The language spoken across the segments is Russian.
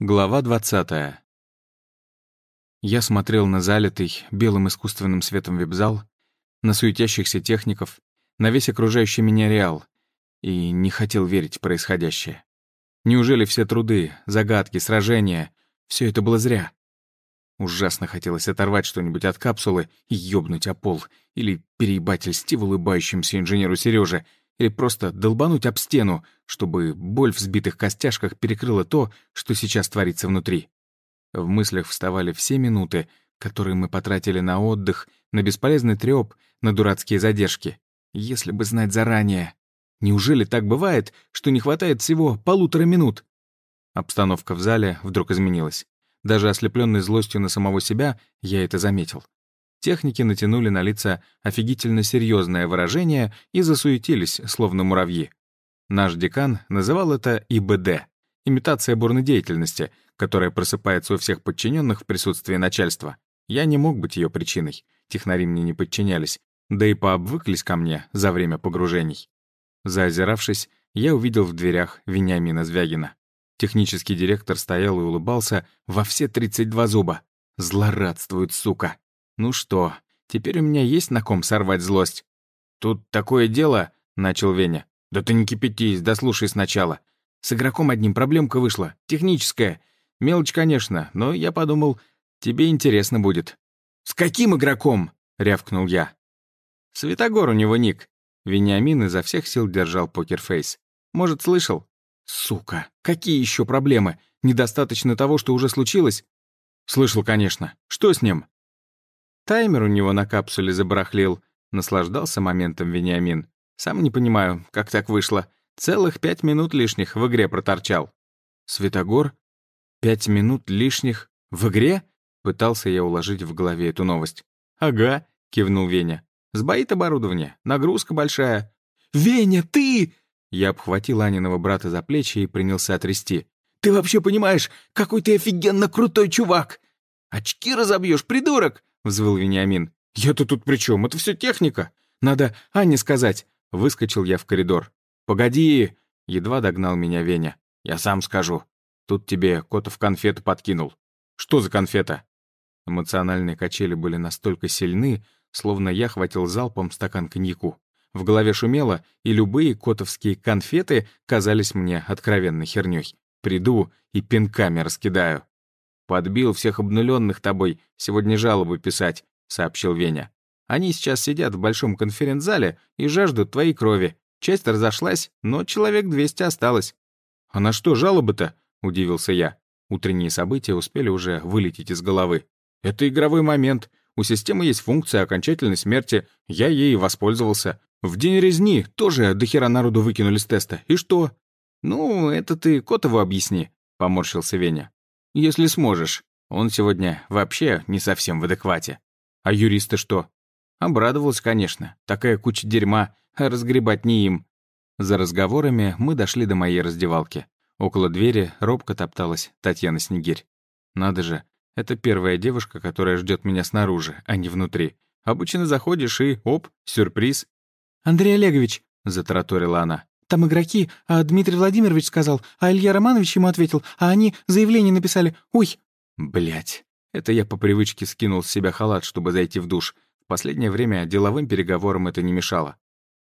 Глава 20. Я смотрел на залитый белым искусственным светом веб-зал, на суетящихся техников, на весь окружающий меня реал, и не хотел верить в происходящее. Неужели все труды, загадки, сражения — все это было зря? Ужасно хотелось оторвать что-нибудь от капсулы и ёбнуть о пол, или переебать льсти в инженеру Сереже, или просто долбануть об стену, чтобы боль в сбитых костяшках перекрыла то, что сейчас творится внутри. В мыслях вставали все минуты, которые мы потратили на отдых, на бесполезный трёп, на дурацкие задержки. Если бы знать заранее. Неужели так бывает, что не хватает всего полутора минут? Обстановка в зале вдруг изменилась. Даже ослепленный злостью на самого себя, я это заметил. Техники натянули на лица офигительно серьезное выражение и засуетились, словно муравьи. Наш декан называл это ИБД — имитация бурной деятельности, которая просыпается у всех подчиненных в присутствии начальства. Я не мог быть ее причиной, технари мне не подчинялись, да и пообвыклись ко мне за время погружений. Заозиравшись, я увидел в дверях Вениамина Звягина. Технический директор стоял и улыбался во все 32 зуба. Злорадствует, сука. Ну что, теперь у меня есть на ком сорвать злость? Тут такое дело, начал Веня. Да ты не кипятись, дослушай сначала. С игроком одним проблемка вышла, техническая. Мелочь, конечно, но я подумал, тебе интересно будет. «С каким игроком?» — рявкнул я. «Светогор у него ник». Вениамин изо всех сил держал покерфейс. «Может, слышал?» «Сука, какие еще проблемы? Недостаточно того, что уже случилось?» «Слышал, конечно. Что с ним?» Таймер у него на капсуле забарахлил. Наслаждался моментом Вениамин. Сам не понимаю, как так вышло. Целых пять минут лишних в игре проторчал. Светогор? Пять минут лишних в игре? Пытался я уложить в голове эту новость. «Ага», — кивнул Веня. «Сбоит оборудование, нагрузка большая». «Веня, ты!» Я обхватил Аниного брата за плечи и принялся трясти. «Ты вообще понимаешь, какой ты офигенно крутой чувак! Очки разобьешь, придурок! Взвыл Вениамин. «Я-то тут при чем? Это все техника. Надо Анне сказать». Выскочил я в коридор. «Погоди!» — едва догнал меня Веня. «Я сам скажу. Тут тебе Котов конфету подкинул». «Что за конфета?» Эмоциональные качели были настолько сильны, словно я хватил залпом стакан коньяку. В голове шумело, и любые котовские конфеты казались мне откровенной хернёй. Приду и пинками раскидаю. «Подбил всех обнуленных тобой, сегодня жалобы писать», — сообщил Веня. «Они сейчас сидят в большом конференц-зале и жаждут твоей крови. Часть разошлась, но человек 200 осталось». «А на что жалобы-то?» — удивился я. Утренние события успели уже вылететь из головы. «Это игровой момент. У системы есть функция окончательной смерти. Я ей воспользовался. В день резни тоже дохера народу выкинули с теста. И что?» «Ну, это ты Котову объясни», — поморщился Веня. Если сможешь. Он сегодня вообще не совсем в адеквате. А юристы что? Обрадовался, конечно. Такая куча дерьма, а разгребать не им. За разговорами мы дошли до моей раздевалки. Около двери робко топталась Татьяна Снегирь. Надо же, это первая девушка, которая ждет меня снаружи, а не внутри. Обычно заходишь и, оп, сюрприз. «Андрей Олегович», — затараторила она, там игроки, а Дмитрий Владимирович сказал, а Илья Романович ему ответил, а они заявление написали. Ой!» Блять, это я по привычке скинул с себя халат, чтобы зайти в душ. В последнее время деловым переговорам это не мешало.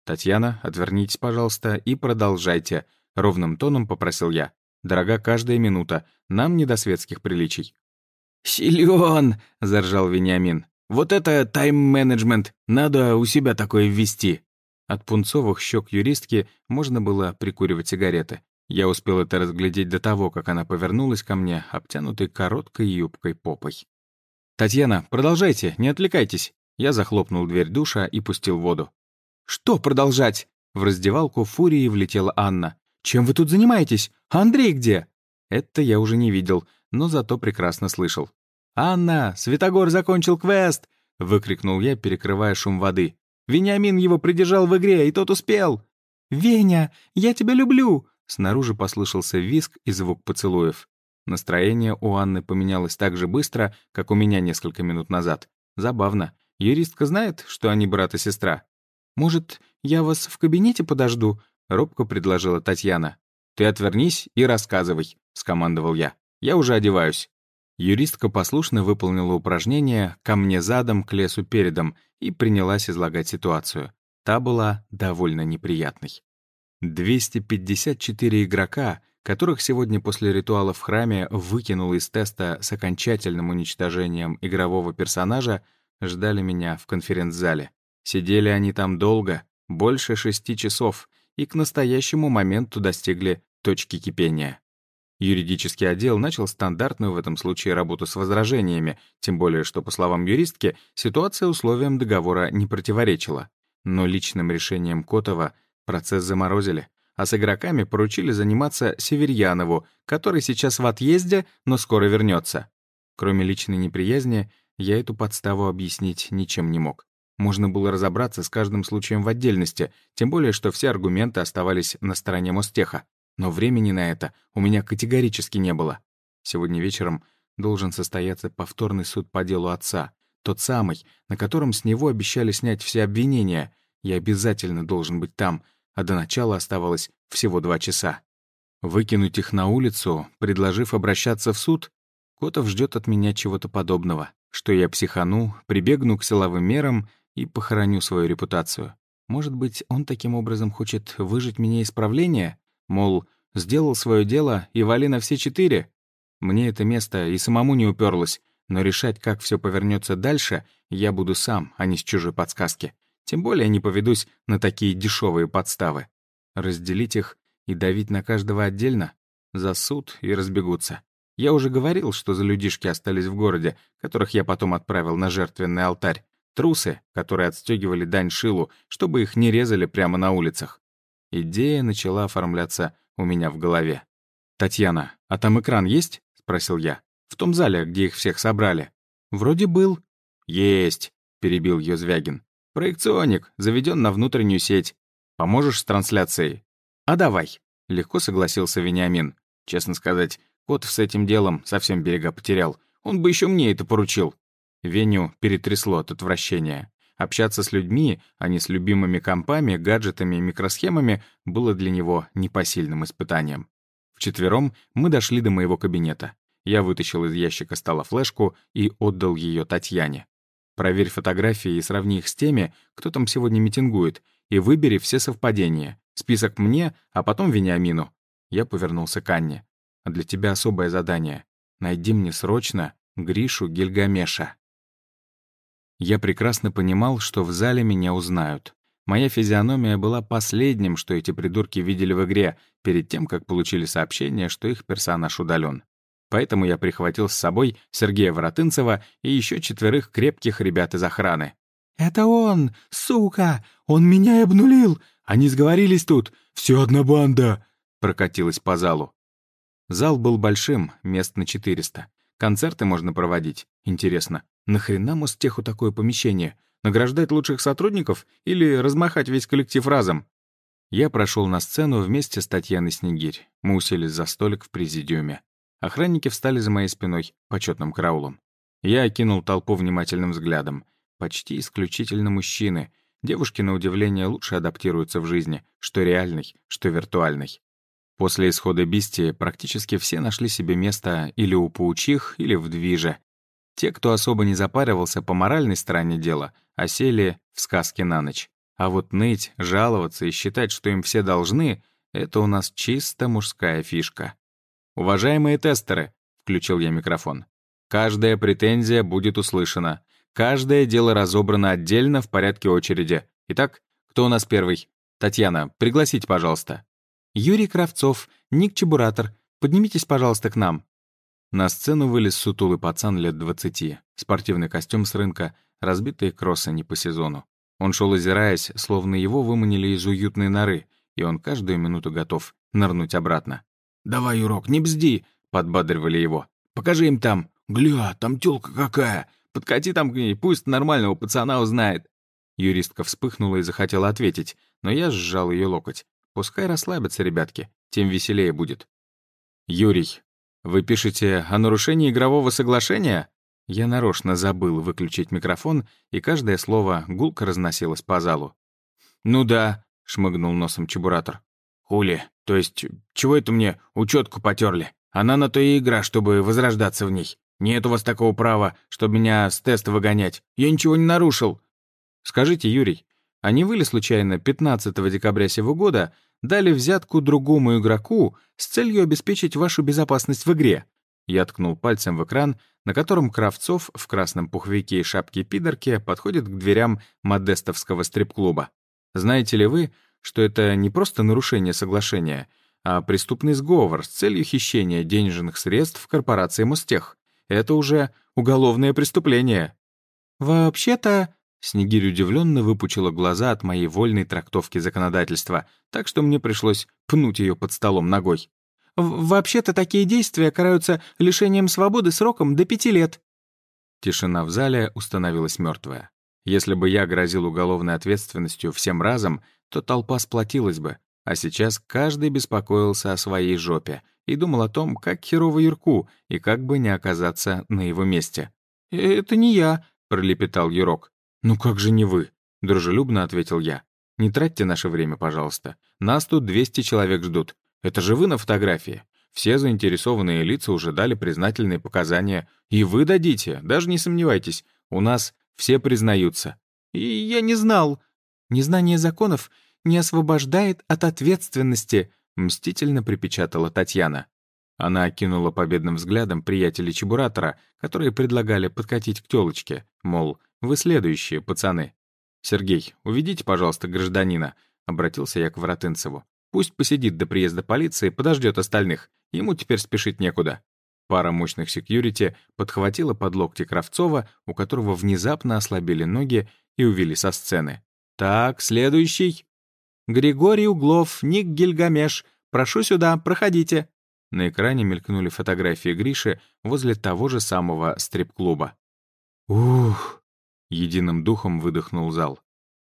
«Татьяна, отвернитесь, пожалуйста, и продолжайте», — ровным тоном попросил я. «Дорога каждая минута, нам не до светских приличий». «Силён!» — заржал Вениамин. «Вот это тайм-менеджмент! Надо у себя такое ввести!» От пунцовых щек юристки можно было прикуривать сигареты. Я успел это разглядеть до того, как она повернулась ко мне, обтянутой короткой юбкой попой. «Татьяна, продолжайте, не отвлекайтесь!» Я захлопнул дверь душа и пустил воду. «Что продолжать?» В раздевалку фурии влетела Анна. «Чем вы тут занимаетесь? Андрей где?» Это я уже не видел, но зато прекрасно слышал. «Анна, Светогор закончил квест!» — выкрикнул я, перекрывая шум воды. Вениамин его придержал в игре, и тот успел. «Веня, я тебя люблю!» Снаружи послышался визг и звук поцелуев. Настроение у Анны поменялось так же быстро, как у меня несколько минут назад. Забавно. Юристка знает, что они брат и сестра. «Может, я вас в кабинете подожду?» — робко предложила Татьяна. «Ты отвернись и рассказывай», — скомандовал я. Я уже одеваюсь». Юристка послушно выполнила упражнение «ко мне задом, к лесу передом» и принялась излагать ситуацию. Та была довольно неприятной. 254 игрока, которых сегодня после ритуала в храме выкинул из теста с окончательным уничтожением игрового персонажа, ждали меня в конференц-зале. Сидели они там долго, больше шести часов, и к настоящему моменту достигли точки кипения. Юридический отдел начал стандартную в этом случае работу с возражениями, тем более что, по словам юристки, ситуация условиям договора не противоречила. Но личным решением Котова процесс заморозили, а с игроками поручили заниматься Северьянову, который сейчас в отъезде, но скоро вернется. Кроме личной неприязни, я эту подставу объяснить ничем не мог. Можно было разобраться с каждым случаем в отдельности, тем более, что все аргументы оставались на стороне Мостеха. Но времени на это у меня категорически не было. Сегодня вечером должен состояться повторный суд по делу отца. Тот самый, на котором с него обещали снять все обвинения. Я обязательно должен быть там, а до начала оставалось всего два часа. Выкинуть их на улицу, предложив обращаться в суд? Котов ждет от меня чего-то подобного, что я психану, прибегну к силовым мерам и похороню свою репутацию. Может быть, он таким образом хочет выжить меня исправление? Мол, сделал свое дело и вали на все четыре. Мне это место и самому не уперлось, но решать, как все повернется дальше, я буду сам, а не с чужой подсказки. Тем более не поведусь на такие дешевые подставы. Разделить их и давить на каждого отдельно? За суд и разбегутся. Я уже говорил, что за людишки остались в городе, которых я потом отправил на жертвенный алтарь. Трусы, которые отстегивали дань Шилу, чтобы их не резали прямо на улицах. Идея начала оформляться у меня в голове. «Татьяна, а там экран есть?» — спросил я. «В том зале, где их всех собрали». «Вроде был». «Есть», — перебил ее Звягин. «Проекционик, заведен на внутреннюю сеть. Поможешь с трансляцией?» «А давай», — легко согласился Вениамин. «Честно сказать, Котов с этим делом совсем берега потерял. Он бы еще мне это поручил». Веню перетрясло от отвращения. Общаться с людьми, а не с любимыми компами, гаджетами и микросхемами, было для него непосильным испытанием. Вчетвером мы дошли до моего кабинета. Я вытащил из ящика стола флешку и отдал ее Татьяне. Проверь фотографии и сравни их с теми, кто там сегодня митингует, и выбери все совпадения. Список мне, а потом Вениамину. Я повернулся к Анне. А для тебя особое задание. Найди мне срочно Гришу Гильгамеша. Я прекрасно понимал, что в зале меня узнают. Моя физиономия была последним, что эти придурки видели в игре, перед тем, как получили сообщение, что их персонаж удален. Поэтому я прихватил с собой Сергея Воротынцева и еще четверых крепких ребят из охраны. «Это он, сука! Он меня и обнулил! Они сговорились тут! Все одна банда!» прокатилась по залу. Зал был большим, мест на 400. Концерты можно проводить. Интересно, нахрена Мостеху такое помещение? Награждать лучших сотрудников или размахать весь коллектив разом? Я прошел на сцену вместе с Татьяной Снегирь. Мы уселись за столик в президиуме. Охранники встали за моей спиной, почетным караулом. Я окинул толпу внимательным взглядом. Почти исключительно мужчины. Девушки, на удивление, лучше адаптируются в жизни, что реальной, что виртуальной. После исхода Бисти практически все нашли себе место или у паучих, или в движе. Те, кто особо не запаривался по моральной стороне дела, осели в сказке на ночь. А вот ныть, жаловаться и считать, что им все должны — это у нас чисто мужская фишка. «Уважаемые тестеры», — включил я микрофон, «каждая претензия будет услышана. Каждое дело разобрано отдельно в порядке очереди. Итак, кто у нас первый? Татьяна, пригласите, пожалуйста». «Юрий Кравцов, Ник Чебуратор, поднимитесь, пожалуйста, к нам». На сцену вылез сутулый пацан лет двадцати, спортивный костюм с рынка, разбитые кроссы не по сезону. Он шел озираясь, словно его выманили из уютной норы, и он каждую минуту готов нырнуть обратно. «Давай, Юрок, не бзди!» — подбадривали его. «Покажи им там! Гля, там тёлка какая! Подкати там к ней, пусть нормального пацана узнает!» Юристка вспыхнула и захотела ответить, но я сжал ее локоть. Пускай расслабятся ребятки, тем веселее будет. «Юрий, вы пишете о нарушении игрового соглашения?» Я нарочно забыл выключить микрофон, и каждое слово гулко разносилось по залу. «Ну да», — шмыгнул носом чебуратор. «Хули, то есть, чего это мне учетку потерли? Она на то и игра, чтобы возрождаться в ней. Нет у вас такого права, чтобы меня с теста выгонять. Я ничего не нарушил». «Скажите, Юрий, а не вы ли случайно 15 декабря сего года дали взятку другому игроку с целью обеспечить вашу безопасность в игре?» Я ткнул пальцем в экран, на котором Кравцов в красном пуховике и шапке пидорки подходит к дверям модестовского стрип-клуба. Знаете ли вы, что это не просто нарушение соглашения, а преступный сговор с целью хищения денежных средств корпорации Мостех? Это уже уголовное преступление. «Вообще-то...» — Снегирь удивленно выпучила глаза от моей вольной трактовки законодательства, так что мне пришлось пнуть ее под столом ногой. Вообще-то такие действия караются лишением свободы сроком до пяти лет». Тишина в зале установилась мертвая. Если бы я грозил уголовной ответственностью всем разом, то толпа сплотилась бы, а сейчас каждый беспокоился о своей жопе и думал о том, как херово Юрку и как бы не оказаться на его месте. «Это не я», — пролепетал Юрок. «Ну как же не вы?» — дружелюбно ответил я. «Не тратьте наше время, пожалуйста. Нас тут 200 человек ждут. Это же вы на фотографии. Все заинтересованные лица уже дали признательные показания. И вы дадите, даже не сомневайтесь. У нас все признаются. И я не знал. Незнание законов не освобождает от ответственности, мстительно припечатала Татьяна. Она окинула победным взглядом приятелей Чебуратора, которые предлагали подкатить к тёлочке, мол, вы следующие, пацаны. «Сергей, уведите, пожалуйста, гражданина», — обратился я к Воротынцеву. Пусть посидит до приезда полиции, подождет остальных. Ему теперь спешить некуда. Пара мощных секьюрити подхватила под локти Кравцова, у которого внезапно ослабели ноги и увели со сцены. «Так, следующий». «Григорий Углов, Ник Гильгамеш. Прошу сюда, проходите». На экране мелькнули фотографии Гриши возле того же самого стрип-клуба. «Ух!» — единым духом выдохнул зал.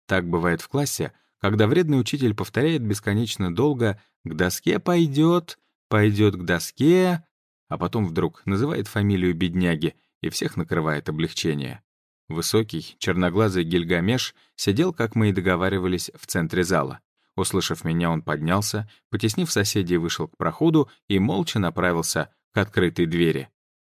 Так бывает в классе, когда вредный учитель повторяет бесконечно долго «к доске пойдет», «пойдет к доске», а потом вдруг называет фамилию бедняги и всех накрывает облегчение. Высокий, черноглазый Гильгамеш сидел, как мы и договаривались, в центре зала. Услышав меня, он поднялся, потеснив соседей, вышел к проходу и молча направился к открытой двери.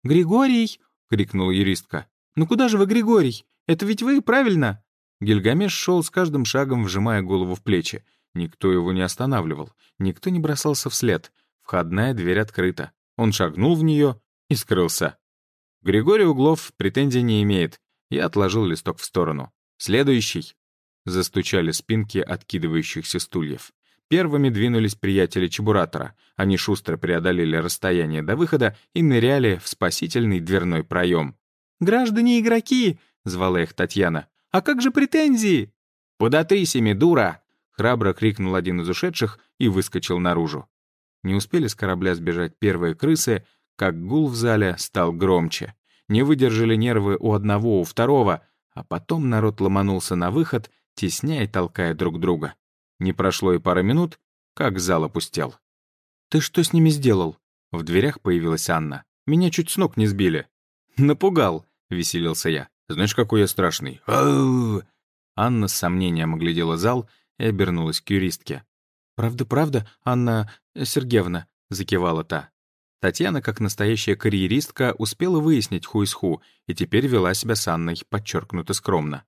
«Григорий!» — крикнула юристка. «Ну куда же вы, Григорий? Это ведь вы, правильно?» Гильгамеш шел с каждым шагом, вжимая голову в плечи. Никто его не останавливал, никто не бросался вслед. Входная дверь открыта. Он шагнул в нее и скрылся. Григорий Углов претензий не имеет. Я отложил листок в сторону. Следующий. Застучали спинки откидывающихся стульев. Первыми двинулись приятели Чебуратора. Они шустро преодолели расстояние до выхода и ныряли в спасительный дверной проем. «Граждане-игроки!» — звала их Татьяна. А как же претензии?» «Подотрись дура!» — храбро крикнул один из ушедших и выскочил наружу. Не успели с корабля сбежать первые крысы, как гул в зале стал громче. Не выдержали нервы у одного, у второго, а потом народ ломанулся на выход, тесняя и толкая друг друга. Не прошло и пары минут, как зал опустел. «Ты что с ними сделал?» В дверях появилась Анна. «Меня чуть с ног не сбили». «Напугал», — веселился я. Знаешь, какой я страшный? Анна с сомнением оглядела зал и обернулась к юристке. «Правда, правда, Анна Сергеевна», — закивала та. Татьяна, как настоящая карьеристка, успела выяснить ху из ху и теперь вела себя с Анной подчеркнуто скромно.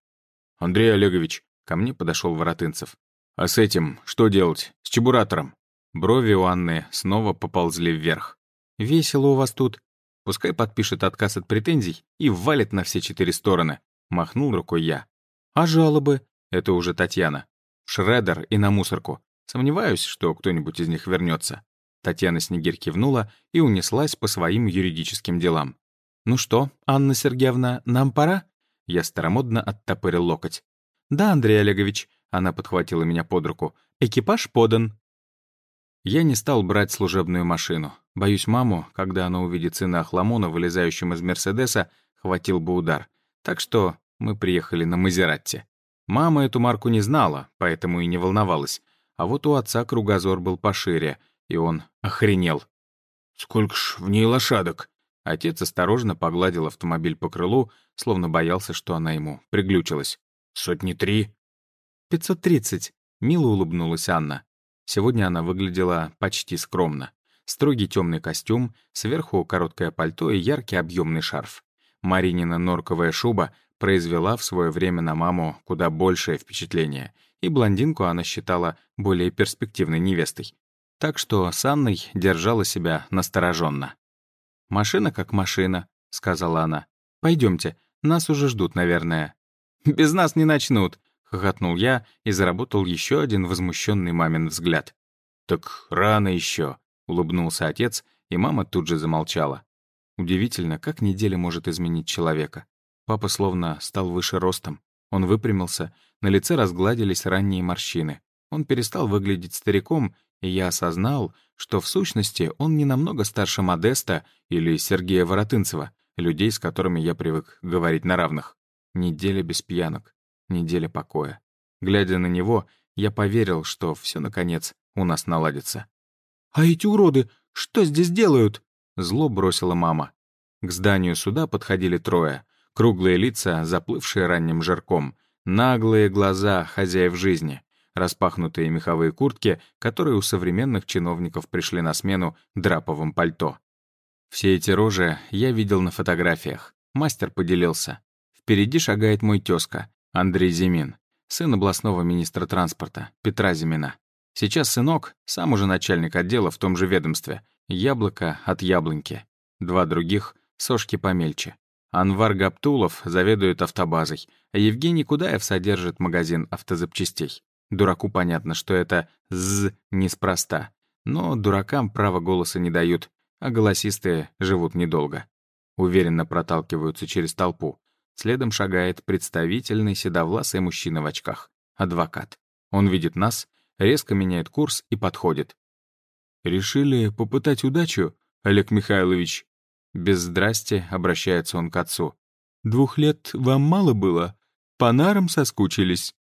«Андрей Олегович», — ко мне подошел Воротынцев. «А с этим что делать? С чебуратором?» Брови у Анны снова поползли вверх. «Весело у вас тут», Пускай подпишет отказ от претензий и валит на все четыре стороны. Махнул рукой я. А жалобы? Это уже Татьяна. Шредер и на мусорку. Сомневаюсь, что кто-нибудь из них вернется. Татьяна Снегирь кивнула и унеслась по своим юридическим делам. «Ну что, Анна Сергеевна, нам пора?» Я старомодно оттопырил локоть. «Да, Андрей Олегович», — она подхватила меня под руку. «Экипаж подан». Я не стал брать служебную машину. Боюсь, маму, когда она увидит сына Ахламона, вылезающим из Мерседеса, хватил бы удар. Так что мы приехали на Мазератте. Мама эту марку не знала, поэтому и не волновалась. А вот у отца кругозор был пошире, и он охренел. «Сколько ж в ней лошадок?» Отец осторожно погладил автомобиль по крылу, словно боялся, что она ему приглючилась. «Сотни три?» «Пятьсот тридцать», — мило улыбнулась Анна. Сегодня она выглядела почти скромно. строгий темный костюм, сверху короткое пальто и яркий объемный шарф. Маринина норковая шуба произвела в свое время на маму куда большее впечатление, и блондинку она считала более перспективной невестой. Так что с Анной держала себя настороженно. «Машина как машина», — сказала она. Пойдемте, нас уже ждут, наверное». «Без нас не начнут», — хохотнул я и заработал еще один возмущенный мамин взгляд. «Так рано еще, улыбнулся отец, и мама тут же замолчала. Удивительно, как неделя может изменить человека. Папа словно стал выше ростом. Он выпрямился, на лице разгладились ранние морщины. Он перестал выглядеть стариком, и я осознал, что в сущности он не намного старше Модеста или Сергея Воротынцева, людей, с которыми я привык говорить на равных. Неделя без пьянок, неделя покоя. Глядя на него, я поверил, что все наконец, у нас наладится. «А эти уроды что здесь делают?» Зло бросила мама. К зданию суда подходили трое. Круглые лица, заплывшие ранним жарком. Наглые глаза хозяев жизни. Распахнутые меховые куртки, которые у современных чиновников пришли на смену драповым пальто. Все эти рожи я видел на фотографиях. Мастер поделился. Впереди шагает мой тезка, Андрей Зимин, сын областного министра транспорта, Петра Зимина. Сейчас сынок, сам уже начальник отдела в том же ведомстве. Яблоко от яблоньки. Два других — сошки помельче. Анвар Гаптулов заведует автобазой, а Евгений Кудаев содержит магазин автозапчастей. Дураку понятно, что это «з» неспроста. Но дуракам права голоса не дают, а голосистые живут недолго. Уверенно проталкиваются через толпу. Следом шагает представительный седовласый мужчина в очках. Адвокат. Он видит нас, резко меняет курс и подходит. «Решили попытать удачу, Олег Михайлович?» Без здрасти обращается он к отцу. «Двух лет вам мало было? По нарам соскучились?»